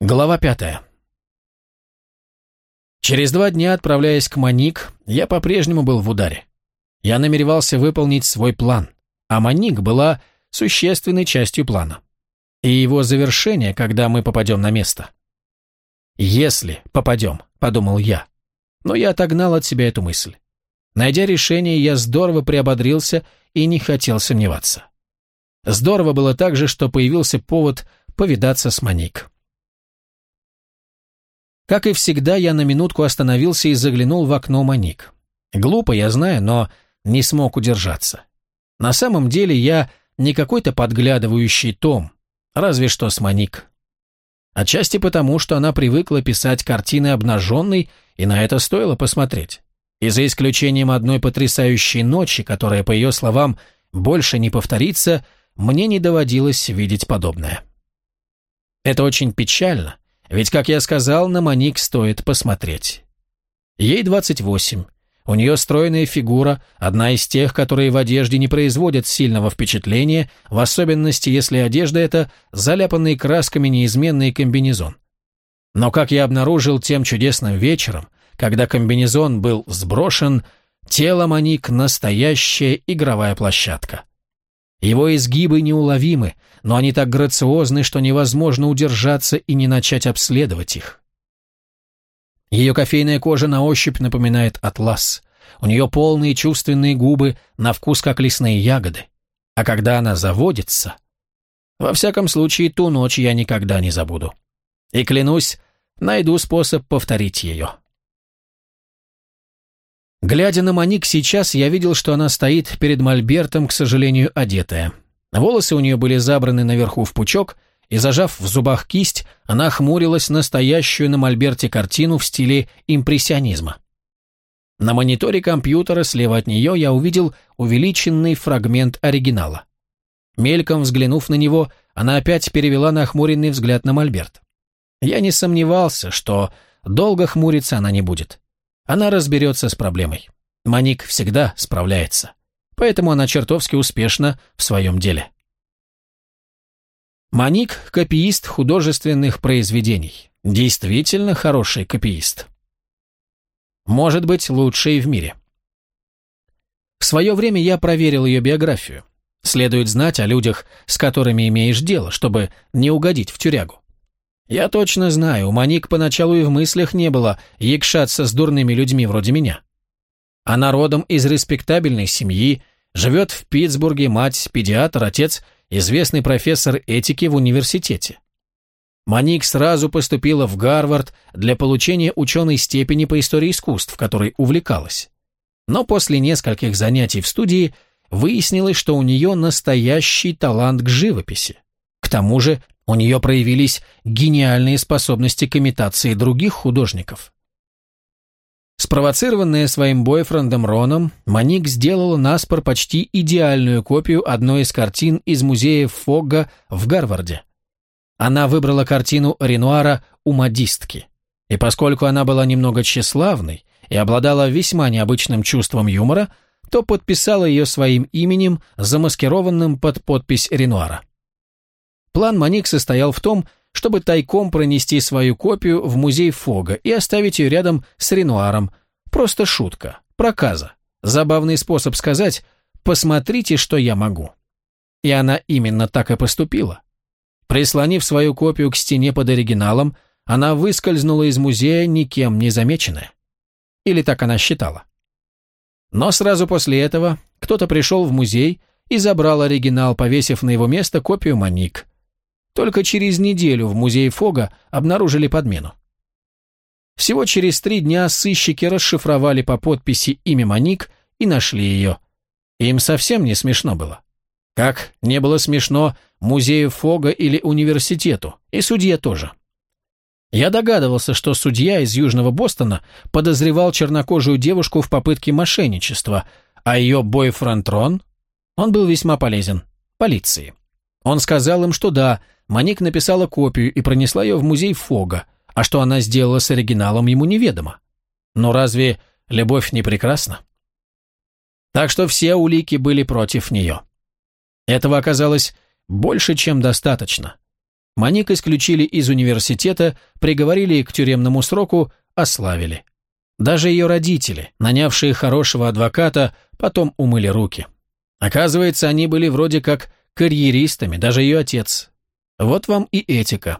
Глава пятая. Через два дня, отправляясь к Маник, я по-прежнему был в ударе. Я намеревался выполнить свой план, а Маник была существенной частью плана. И его завершение, когда мы попадем на место. «Если попадем», — подумал я. Но я отогнал от себя эту мысль. Найдя решение, я здорово приободрился и не хотел сомневаться. Здорово было также, что появился повод повидаться с Маник. Как и всегда, я на минутку остановился и заглянул в окно Маник. Глупо, я знаю, но не смог удержаться. На самом деле я не какой-то подглядывающий том, разве что с Маник. Отчасти потому, что она привыкла писать картины обнаженной, и на это стоило посмотреть. И за исключением одной потрясающей ночи, которая, по ее словам, больше не повторится, мне не доводилось видеть подобное. Это очень печально, ведь, как я сказал, на Моник стоит посмотреть. Ей 28. У нее стройная фигура, одна из тех, которые в одежде не производят сильного впечатления, в особенности, если одежда это заляпанный красками неизменный комбинезон. Но, как я обнаружил тем чудесным вечером, когда комбинезон был сброшен, тело Моник – настоящая игровая площадка. Его изгибы неуловимы, но они так грациозны, что невозможно удержаться и не начать обследовать их. Ее кофейная кожа на ощупь напоминает атлас. У нее полные чувственные губы, на вкус как лесные ягоды. А когда она заводится... Во всяком случае, ту ночь я никогда не забуду. И клянусь, найду способ повторить ее. Глядя на Моник сейчас, я видел, что она стоит перед мольбертом, к сожалению, одетая. Волосы у нее были забраны наверху в пучок, и, зажав в зубах кисть, она хмурилась настоящую на мольберте картину в стиле импрессионизма. На мониторе компьютера слева от нее я увидел увеличенный фрагмент оригинала. Мельком взглянув на него, она опять перевела нахмуренный взгляд на мольберт. Я не сомневался, что долго хмуриться она не будет. Она разберется с проблемой. Маник всегда справляется. Поэтому она чертовски успешна в своем деле. Маник – копиист художественных произведений. Действительно хороший копиист. Может быть, лучший в мире. В свое время я проверил ее биографию. Следует знать о людях, с которыми имеешь дело, чтобы не угодить в тюрягу. Я точно знаю, у Маник поначалу и в мыслях не было якшаться с дурными людьми вроде меня. Она родом из респектабельной семьи, живет в Питтсбурге, мать, педиатр, отец, известный профессор этики в университете. Маник сразу поступила в Гарвард для получения ученой степени по истории искусств, которой увлекалась. Но после нескольких занятий в студии выяснилось, что у нее настоящий талант к живописи. К тому же у нее проявились гениальные способности к имитации других художников. Спровоцированная своим бойфрендом Роном, Маник сделала наспор почти идеальную копию одной из картин из музея Фогга в Гарварде. Она выбрала картину Ренуара у модистки. И поскольку она была немного тщеславной и обладала весьма необычным чувством юмора, то подписала ее своим именем, замаскированным под подпись Ренуара. План Маник состоял в том, чтобы тайком пронести свою копию в музей Фога и оставить ее рядом с Ренуаром. Просто шутка, проказа. Забавный способ сказать «посмотрите, что я могу». И она именно так и поступила. Прислонив свою копию к стене под оригиналом, она выскользнула из музея никем не замеченная. Или так она считала. Но сразу после этого кто-то пришел в музей и забрал оригинал, повесив на его место копию Маник. Только через неделю в музее Фога обнаружили подмену. Всего через три дня сыщики расшифровали по подписи имя Моник и нашли ее. Им совсем не смешно было. Как не было смешно музею Фога или университету, и судье тоже. Я догадывался, что судья из Южного Бостона подозревал чернокожую девушку в попытке мошенничества, а ее бойфренд Рон, он был весьма полезен, полиции. Он сказал им, что да, Маник написала копию и пронесла ее в музей Фога, а что она сделала с оригиналом, ему неведомо. Но разве любовь не прекрасна? Так что все улики были против нее. Этого оказалось больше, чем достаточно. Маник исключили из университета, приговорили к тюремному сроку, ославили. Даже ее родители, нанявшие хорошего адвоката, потом умыли руки. Оказывается, они были вроде как карьеристами, даже ее отец. Вот вам и этика.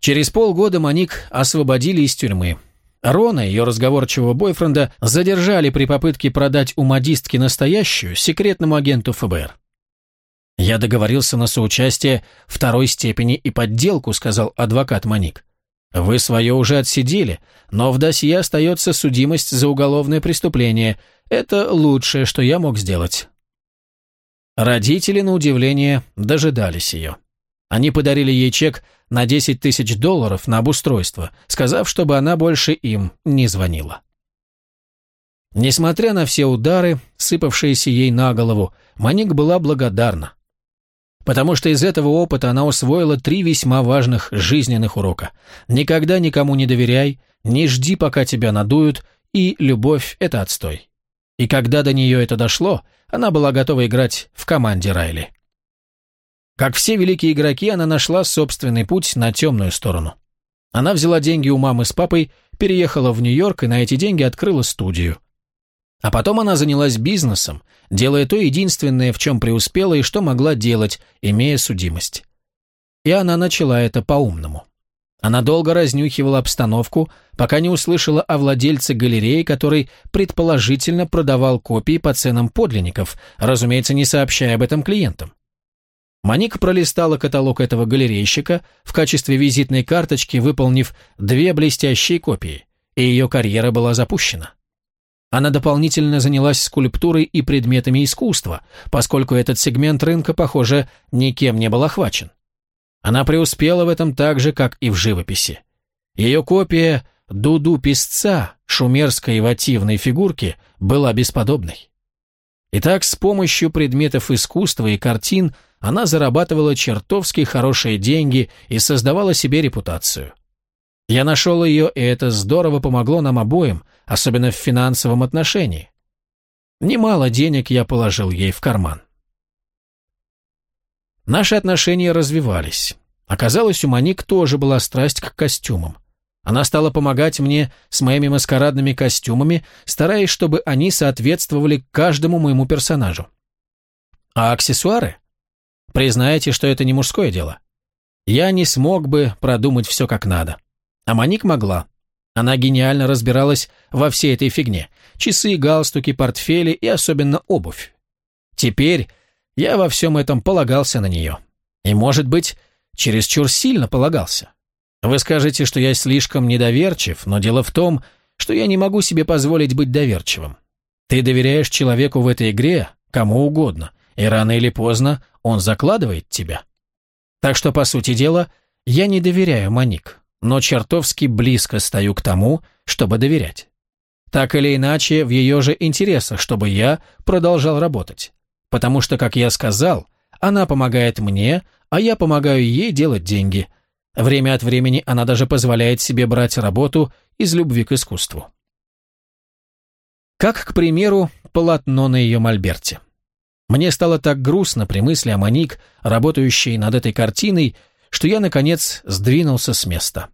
Через полгода Маник освободили из тюрьмы. Рона, ее разговорчивого бойфренда, задержали при попытке продать у модистки настоящую секретному агенту ФБР. «Я договорился на соучастие второй степени и подделку», сказал адвокат Маник. «Вы свое уже отсидели, но в досье остается судимость за уголовное преступление. Это лучшее, что я мог сделать». Родители, на удивление, дожидались ее. Они подарили ей чек на 10 тысяч долларов на обустройство, сказав, чтобы она больше им не звонила. Несмотря на все удары, сыпавшиеся ей на голову, Маник была благодарна потому что из этого опыта она усвоила три весьма важных жизненных урока. Никогда никому не доверяй, не жди, пока тебя надуют, и любовь – это отстой. И когда до нее это дошло, она была готова играть в команде Райли. Как все великие игроки, она нашла собственный путь на темную сторону. Она взяла деньги у мамы с папой, переехала в Нью-Йорк и на эти деньги открыла студию. А потом она занялась бизнесом, делая то единственное, в чем преуспела и что могла делать, имея судимость. И она начала это по-умному. Она долго разнюхивала обстановку, пока не услышала о владельце галереи, который предположительно продавал копии по ценам подлинников, разумеется, не сообщая об этом клиентам. Маник пролистала каталог этого галерейщика в качестве визитной карточки, выполнив две блестящие копии, и ее карьера была запущена. Она дополнительно занялась скульптурой и предметами искусства, поскольку этот сегмент рынка, похоже, никем не был охвачен. Она преуспела в этом так же, как и в живописи. Ее копия Дуду-песца шумерской вативной фигурки была бесподобной. Итак, с помощью предметов искусства и картин она зарабатывала чертовски хорошие деньги и создавала себе репутацию. Я нашел ее, и это здорово помогло нам обоим, особенно в финансовом отношении. Немало денег я положил ей в карман. Наши отношения развивались. Оказалось, у Маник тоже была страсть к костюмам. Она стала помогать мне с моими маскарадными костюмами, стараясь, чтобы они соответствовали каждому моему персонажу. А аксессуары? Признайте, что это не мужское дело. Я не смог бы продумать все как надо. А Моник могла. Она гениально разбиралась во всей этой фигне. Часы, галстуки, портфели и особенно обувь. Теперь я во всем этом полагался на нее. И, может быть, чересчур сильно полагался. Вы скажете, что я слишком недоверчив, но дело в том, что я не могу себе позволить быть доверчивым. Ты доверяешь человеку в этой игре, кому угодно, и рано или поздно он закладывает тебя. Так что, по сути дела, я не доверяю Моник но чертовски близко стою к тому, чтобы доверять. Так или иначе, в ее же интересах, чтобы я продолжал работать. Потому что, как я сказал, она помогает мне, а я помогаю ей делать деньги. Время от времени она даже позволяет себе брать работу из любви к искусству. Как, к примеру, полотно на ее мольберте. Мне стало так грустно при мысли о Моник, работающей над этой картиной, что я, наконец, сдвинулся с места.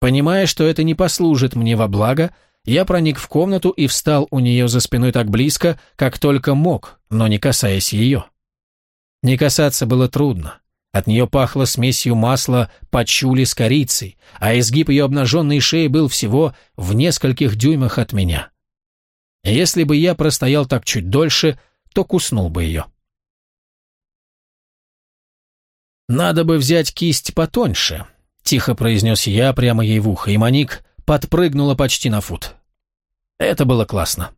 Понимая, что это не послужит мне во благо, я проник в комнату и встал у нее за спиной так близко, как только мог, но не касаясь ее. Не касаться было трудно. От нее пахло смесью масла пачули с корицей, а изгиб ее обнаженной шеи был всего в нескольких дюймах от меня. Если бы я простоял так чуть дольше, то куснул бы ее. «Надо бы взять кисть потоньше», Тихо произнес я прямо ей в ухо, и Моник подпрыгнула почти на фут. Это было классно.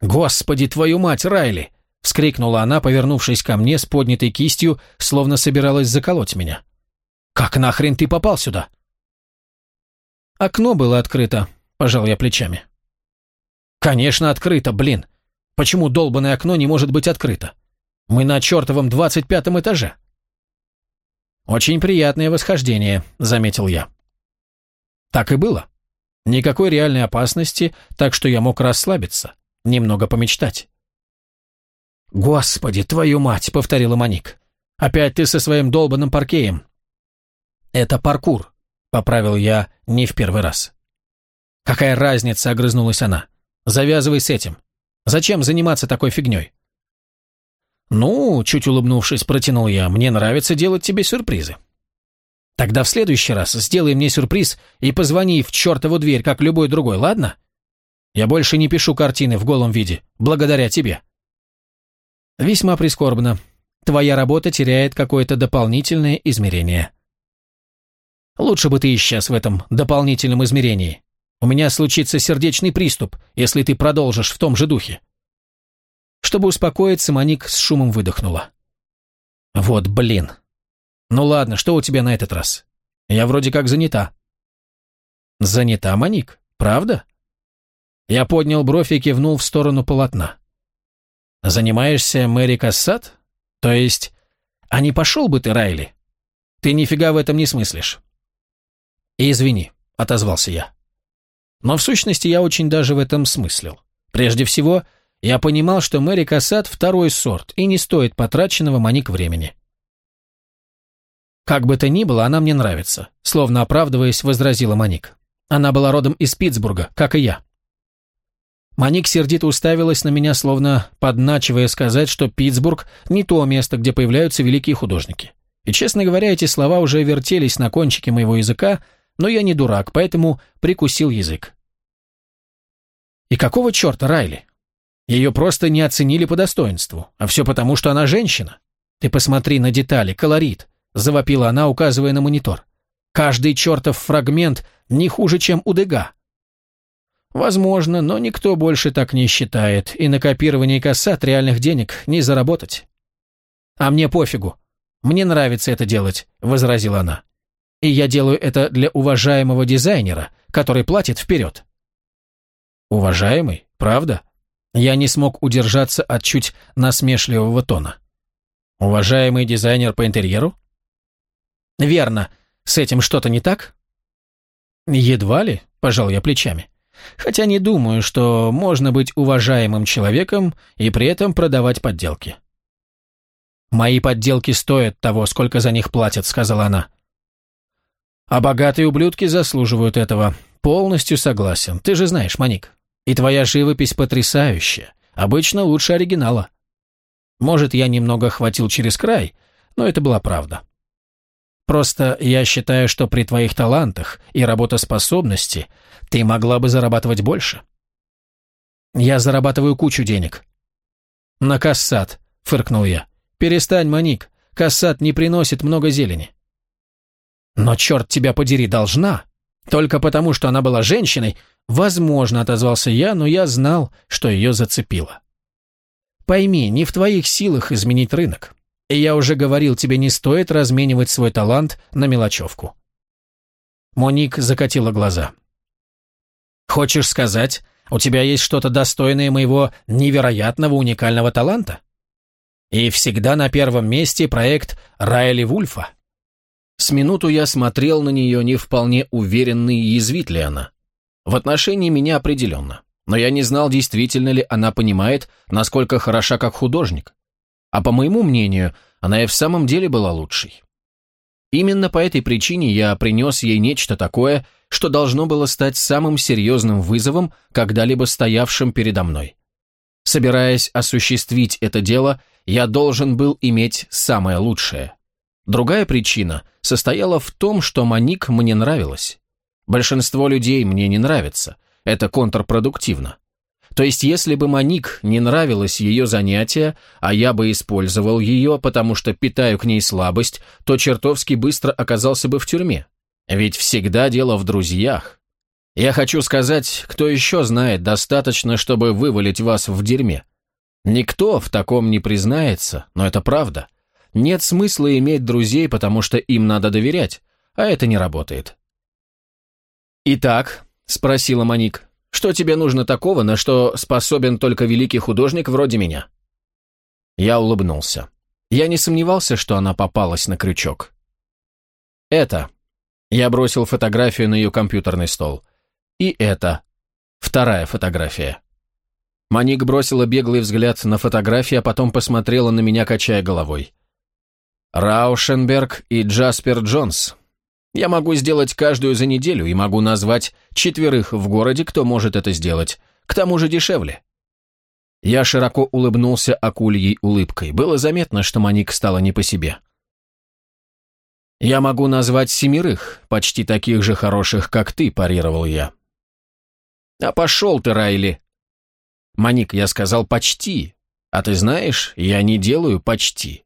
«Господи, твою мать, Райли!» — вскрикнула она, повернувшись ко мне с поднятой кистью, словно собиралась заколоть меня. «Как нахрен ты попал сюда?» «Окно было открыто», — пожал я плечами. «Конечно, открыто, блин! Почему долбанное окно не может быть открыто? Мы на чертовом двадцать пятом этаже!» «Очень приятное восхождение», — заметил я. Так и было. Никакой реальной опасности, так что я мог расслабиться, немного помечтать. «Господи, твою мать!» — повторила Моник. Опять ты со своим долбанным паркеем. Это паркур, поправил я не в первый раз. Какая разница, огрызнулась она. Завязывай с этим. Зачем заниматься такой фигней? Ну, чуть улыбнувшись, протянул я, мне нравится делать тебе сюрпризы. Тогда в следующий раз сделай мне сюрприз и позвони в чертову дверь, как любой другой, ладно? Я больше не пишу картины в голом виде, благодаря тебе. Весьма прискорбно. Твоя работа теряет какое-то дополнительное измерение. Лучше бы ты исчез в этом дополнительном измерении. У меня случится сердечный приступ, если ты продолжишь в том же духе. Чтобы успокоиться, Моник с шумом выдохнула. Вот блин. Ну ладно, что у тебя на этот раз? Я вроде как занята. Занята, Моник? Правда? Я поднял бровь и кивнул в сторону полотна. Занимаешься Мэри Кассат? То есть... А не пошел бы ты, Райли? Ты нифига в этом не смыслишь. Извини, отозвался я. Но в сущности я очень даже в этом смыслил. Прежде всего, я понимал, что Мэри Кассат второй сорт и не стоит потраченного маник времени. «Как бы то ни было, она мне нравится», словно оправдываясь, возразила Маник. Она была родом из Питтсбурга, как и я. Маник сердито уставилась на меня, словно подначивая сказать, что Питтсбург не то место, где появляются великие художники. И, честно говоря, эти слова уже вертелись на кончике моего языка, но я не дурак, поэтому прикусил язык. И какого черта Райли? Ее просто не оценили по достоинству, а все потому, что она женщина. Ты посмотри на детали, колорит, завопила она, указывая на монитор. Каждый чертов фрагмент не хуже, чем у Дега. Возможно, но никто больше так не считает, и на копировании кассат реальных денег не заработать. А мне пофигу. Мне нравится это делать, возразила она. И я делаю это для уважаемого дизайнера, который платит вперед. Уважаемый, правда? Я не смог удержаться от чуть насмешливого тона. Уважаемый дизайнер по интерьеру? Верно. С этим что-то не так? Едва ли, пожал я плечами. Хотя не думаю, что можно быть уважаемым человеком и при этом продавать подделки. «Мои подделки стоят того, сколько за них платят», — сказала она. А богатые ублюдки заслуживают этого. Полностью согласен. Ты же знаешь, Маник. И твоя живопись потрясающая. Обычно лучше оригинала. Может, я немного хватил через край, но это была правда. Просто я считаю, что при твоих талантах и работоспособности ты могла бы зарабатывать больше. Я зарабатываю кучу денег. На кассат, фыркнул я. Перестань, Маник. Кассат не приносит много зелени. Но черт тебя подери, должна. Только потому, что она была женщиной, возможно, отозвался я, но я знал, что ее зацепило. Пойми, не в твоих силах изменить рынок. И я уже говорил, тебе не стоит разменивать свой талант на мелочевку. Моник закатила глаза. Хочешь сказать, у тебя есть что-то достойное моего невероятного уникального таланта? И всегда на первом месте проект Райли Вульфа. С минуту я смотрел на нее, не вполне уверенный, язвит ли она. В отношении меня определенно. Но я не знал, действительно ли она понимает, насколько хороша как художник. А по моему мнению, она и в самом деле была лучшей. Именно по этой причине я принес ей нечто такое, что должно было стать самым серьезным вызовом, когда-либо стоявшим передо мной. Собираясь осуществить это дело, я должен был иметь самое лучшее. Другая причина состояла в том, что Маник мне нравилась. Большинство людей мне не нравится. Это контрпродуктивно. То есть, если бы Маник не нравилось ее занятие, а я бы использовал ее, потому что питаю к ней слабость, то чертовски быстро оказался бы в тюрьме. Ведь всегда дело в друзьях. Я хочу сказать, кто еще знает достаточно, чтобы вывалить вас в дерьме. Никто в таком не признается, но это правда. Нет смысла иметь друзей, потому что им надо доверять, а это не работает. «Итак», — спросила Моник, — «что тебе нужно такого, на что способен только великий художник вроде меня?» Я улыбнулся. Я не сомневался, что она попалась на крючок. «Это». Я бросил фотографию на ее компьютерный стол. «И это». Вторая фотография. Моник бросила беглый взгляд на фотографии, а потом посмотрела на меня, качая головой. Раушенберг и Джаспер Джонс. Я могу сделать каждую за неделю и могу назвать четверых в городе, кто может это сделать. К тому же дешевле. Я широко улыбнулся акульей улыбкой. Было заметно, что Маник стала не по себе. «Я могу назвать семерых, почти таких же хороших, как ты», – парировал я. «А пошел ты, Райли!» «Маник, я сказал почти, а ты знаешь, я не делаю почти».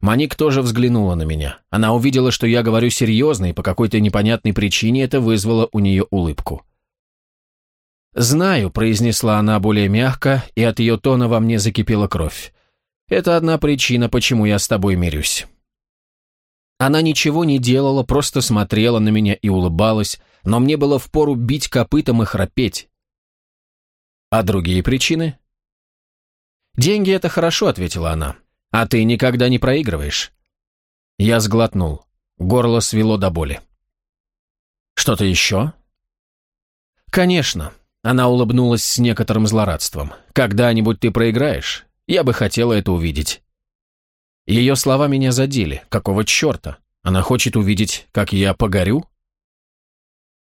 Маник тоже взглянула на меня. Она увидела, что я говорю серьезно, и по какой-то непонятной причине это вызвало у нее улыбку. «Знаю», — произнесла она более мягко, и от ее тона во мне закипела кровь. «Это одна причина, почему я с тобой мирюсь». Она ничего не делала, просто смотрела на меня и улыбалась, но мне было впору бить копытом и храпеть. «А другие причины?» «Деньги — это хорошо», — ответила она. А ты никогда не проигрываешь. Я сглотнул. Горло свело до боли. Что-то еще? Конечно. Она улыбнулась с некоторым злорадством. Когда-нибудь ты проиграешь. Я бы хотела это увидеть. Ее слова меня задели. Какого черта? Она хочет увидеть, как я погорю?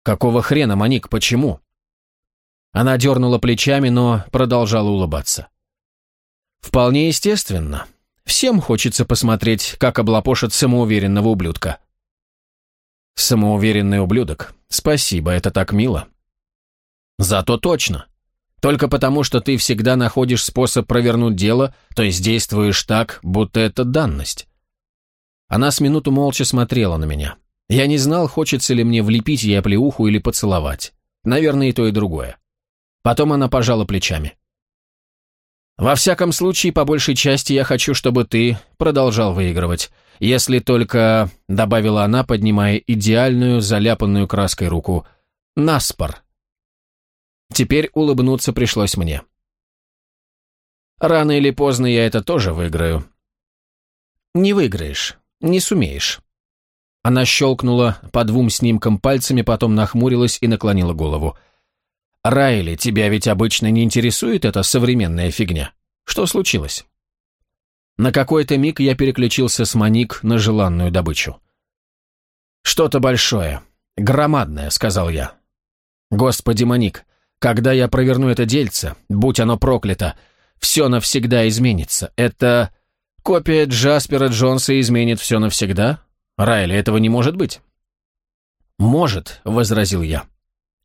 Какого хрена, Маник, почему? Она дернула плечами, но продолжала улыбаться. Вполне естественно. Всем хочется посмотреть, как облапошат самоуверенного ублюдка. Самоуверенный ублюдок. Спасибо, это так мило. Зато точно. Только потому, что ты всегда находишь способ провернуть дело, то есть действуешь так, будто это данность. Она с минуту молча смотрела на меня. Я не знал, хочется ли мне влепить ей оплеуху или поцеловать. Наверное, и то, и другое. Потом она пожала плечами. Во всяком случае, по большей части я хочу, чтобы ты продолжал выигрывать. Если только, — добавила она, поднимая идеальную, заляпанную краской руку, — наспор. Теперь улыбнуться пришлось мне. Рано или поздно я это тоже выиграю. Не выиграешь, не сумеешь. Она щелкнула по двум снимкам пальцами, потом нахмурилась и наклонила голову. «Райли, тебя ведь обычно не интересует эта современная фигня. Что случилось?» На какой-то миг я переключился с Маник на желанную добычу. «Что-то большое, громадное», — сказал я. «Господи, Маник, когда я проверну это дельце, будь оно проклято, все навсегда изменится. Это копия Джаспера Джонса изменит все навсегда? Райли, этого не может быть». «Может», — возразил я.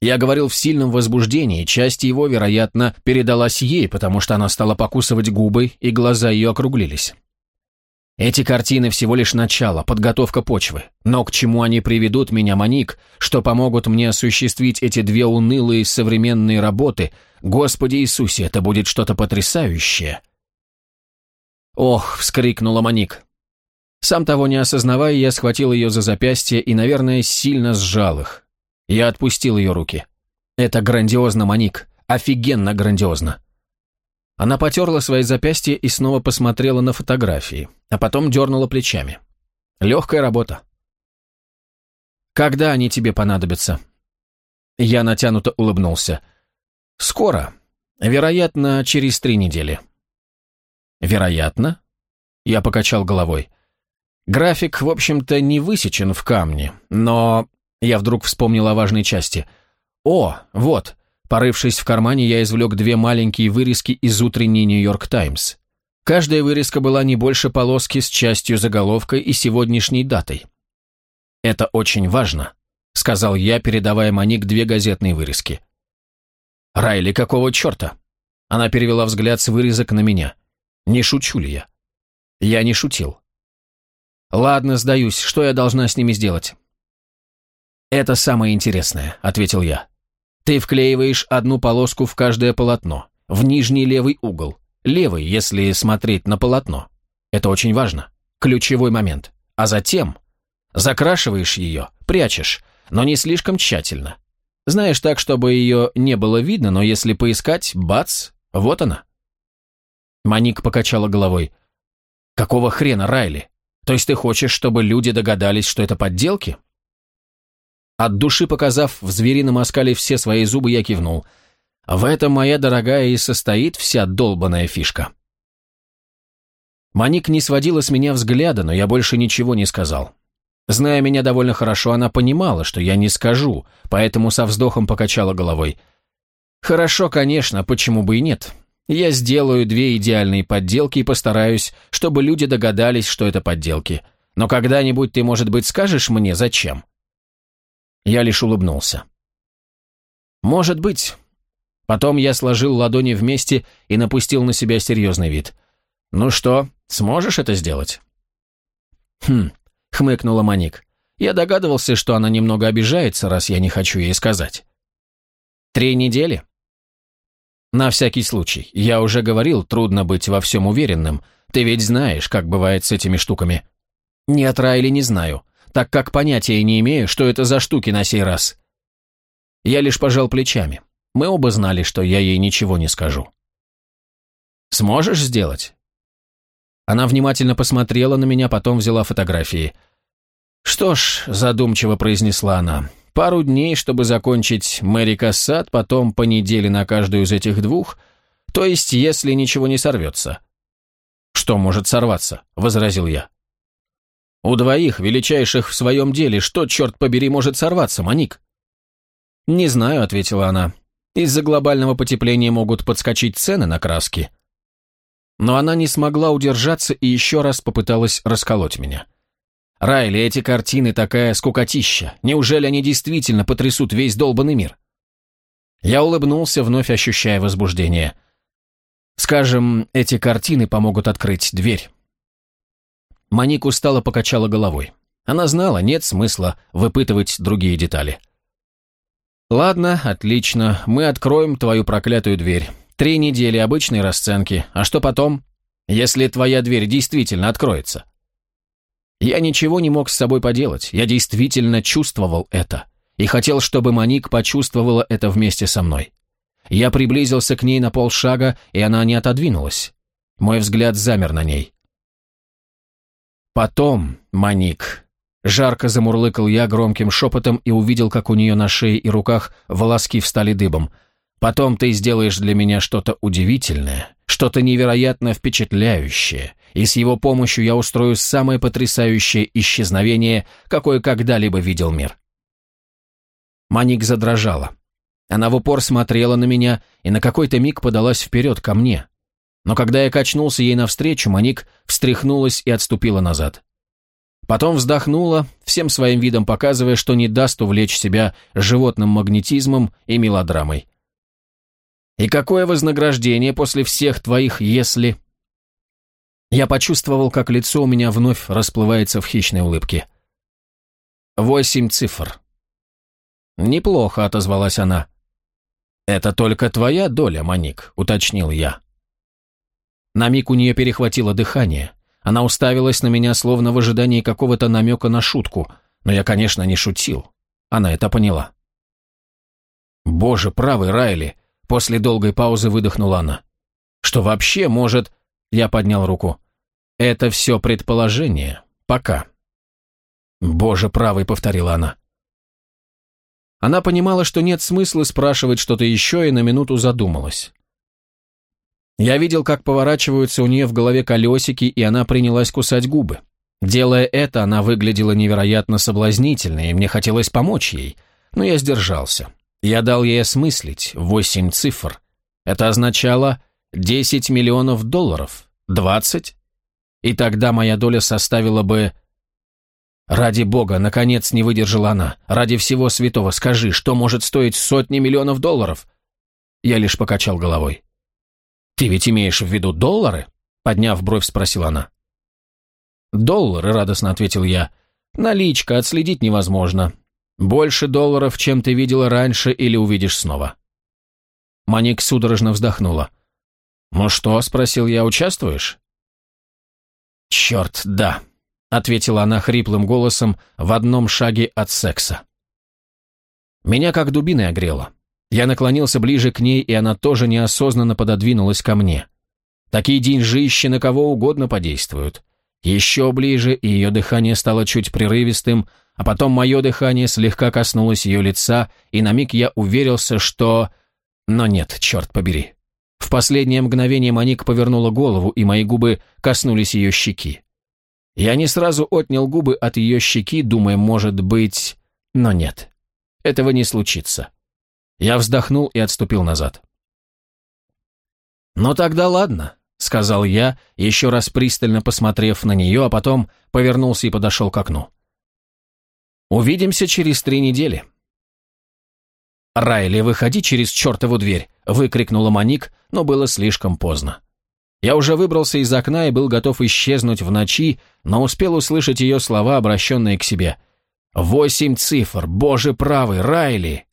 Я говорил в сильном возбуждении, часть его, вероятно, передалась ей, потому что она стала покусывать губы, и глаза ее округлились. Эти картины всего лишь начало, подготовка почвы. Но к чему они приведут меня, Маник, что помогут мне осуществить эти две унылые современные работы? Господи Иисусе, это будет что-то потрясающее. Ох, вскрикнула Маник. Сам того не осознавая, я схватил ее за запястье и, наверное, сильно сжал их. Я отпустил ее руки. Это грандиозно, Маник. Офигенно грандиозно. Она потерла свои запястья и снова посмотрела на фотографии, а потом дернула плечами. Легкая работа. Когда они тебе понадобятся? Я натянуто улыбнулся. Скоро. Вероятно, через три недели. Вероятно? Я покачал головой. График, в общем-то, не высечен в камне, но я вдруг вспомнил о важной части. «О, вот!» Порывшись в кармане, я извлек две маленькие вырезки из утренней «Нью-Йорк Таймс». Каждая вырезка была не больше полоски с частью заголовка и сегодняшней датой. «Это очень важно», — сказал я, передавая Моник две газетные вырезки. «Райли, какого черта?» Она перевела взгляд с вырезок на меня. «Не шучу ли я?» «Я не шутил». «Ладно, сдаюсь. Что я должна с ними сделать?» «Это самое интересное», — ответил я. «Ты вклеиваешь одну полоску в каждое полотно, в нижний левый угол. Левый, если смотреть на полотно. Это очень важно. Ключевой момент. А затем закрашиваешь ее, прячешь, но не слишком тщательно. Знаешь, так, чтобы ее не было видно, но если поискать, бац, вот она». Маник покачала головой. «Какого хрена, Райли? То есть ты хочешь, чтобы люди догадались, что это подделки?» От души показав в зверином оскале все свои зубы, я кивнул. В этом, моя дорогая, и состоит вся долбаная фишка. Маник не сводила с меня взгляда, но я больше ничего не сказал. Зная меня довольно хорошо, она понимала, что я не скажу, поэтому со вздохом покачала головой. «Хорошо, конечно, почему бы и нет. Я сделаю две идеальные подделки и постараюсь, чтобы люди догадались, что это подделки. Но когда-нибудь ты, может быть, скажешь мне, зачем?» Я лишь улыбнулся. «Может быть». Потом я сложил ладони вместе и напустил на себя серьезный вид. «Ну что, сможешь это сделать?» «Хм», — хмыкнула Маник. «Я догадывался, что она немного обижается, раз я не хочу ей сказать». «Три недели?» «На всякий случай. Я уже говорил, трудно быть во всем уверенным. Ты ведь знаешь, как бывает с этими штуками». «Нет, Райли, не знаю так как понятия не имею, что это за штуки на сей раз. Я лишь пожал плечами. Мы оба знали, что я ей ничего не скажу. «Сможешь сделать?» Она внимательно посмотрела на меня, потом взяла фотографии. «Что ж», — задумчиво произнесла она, — «пару дней, чтобы закончить Мэри Кассат, потом по неделе на каждую из этих двух, то есть если ничего не сорвется». «Что может сорваться?» — возразил я. У двоих, величайших в своем деле, что, черт побери, может сорваться, Маник? «Не знаю», — ответила она. «Из-за глобального потепления могут подскочить цены на краски». Но она не смогла удержаться и еще раз попыталась расколоть меня. «Райли, эти картины такая скукотища. Неужели они действительно потрясут весь долбанный мир?» Я улыбнулся, вновь ощущая возбуждение. «Скажем, эти картины помогут открыть дверь». Маник устало покачала головой. Она знала, нет смысла выпытывать другие детали. «Ладно, отлично, мы откроем твою проклятую дверь. Три недели обычной расценки. А что потом, если твоя дверь действительно откроется?» Я ничего не мог с собой поделать, я действительно чувствовал это. И хотел, чтобы Маник почувствовала это вместе со мной. Я приблизился к ней на полшага, и она не отодвинулась. Мой взгляд замер на ней. Потом, Маник. Жарко замурлыкал я громким шепотом и увидел, как у нее на шее и руках волоски встали дыбом. Потом ты сделаешь для меня что-то удивительное, что-то невероятно впечатляющее, и с его помощью я устрою самое потрясающее исчезновение, какое когда-либо видел мир. Маник задрожала. Она в упор смотрела на меня и на какой-то миг подалась вперед ко мне, но когда я качнулся ей навстречу, Маник встряхнулась и отступила назад. Потом вздохнула, всем своим видом показывая, что не даст увлечь себя животным магнетизмом и мелодрамой. «И какое вознаграждение после всех твоих «если»?» Я почувствовал, как лицо у меня вновь расплывается в хищной улыбке. «Восемь цифр». «Неплохо», — отозвалась она. «Это только твоя доля, Маник», — уточнил я. На миг у нее перехватило дыхание. Она уставилась на меня, словно в ожидании какого-то намека на шутку, но я, конечно, не шутил. Она это поняла. «Боже, правый, Райли!» После долгой паузы выдохнула она. «Что вообще может...» Я поднял руку. «Это все предположение. Пока». «Боже, правый», — повторила она. Она понимала, что нет смысла спрашивать что-то еще, и на минуту задумалась. Я видел, как поворачиваются у нее в голове колесики, и она принялась кусать губы. Делая это, она выглядела невероятно соблазнительной, и мне хотелось помочь ей, но я сдержался. Я дал ей осмыслить восемь цифр. Это означало 10 миллионов долларов, 20, и тогда моя доля составила бы... Ради бога, наконец не выдержала она. Ради всего святого, скажи, что может стоить сотни миллионов долларов? Я лишь покачал головой. «Ты ведь имеешь в виду доллары?» Подняв бровь, спросила она. «Доллары», — радостно ответил я. «Наличка, отследить невозможно. Больше долларов, чем ты видела раньше или увидишь снова». Маник судорожно вздохнула. «Ну что?» — спросил я. «Участвуешь?» «Черт, да», — ответила она хриплым голосом в одном шаге от секса. Меня как дубиной огрело. Я наклонился ближе к ней, и она тоже неосознанно пододвинулась ко мне. Такие деньжищи на кого угодно подействуют. Еще ближе, и ее дыхание стало чуть прерывистым, а потом мое дыхание слегка коснулось ее лица, и на миг я уверился, что... Но нет, черт побери. В последнее мгновение Моник повернула голову, и мои губы коснулись ее щеки. Я не сразу отнял губы от ее щеки, думая, может быть... Но нет, этого не случится. Я вздохнул и отступил назад. «Ну тогда ладно», — сказал я, еще раз пристально посмотрев на нее, а потом повернулся и подошел к окну. «Увидимся через три недели». «Райли, выходи через чертову дверь!» — выкрикнула Моник, но было слишком поздно. Я уже выбрался из окна и был готов исчезнуть в ночи, но успел услышать ее слова, обращенные к себе. «Восемь цифр! Боже правый! Райли!»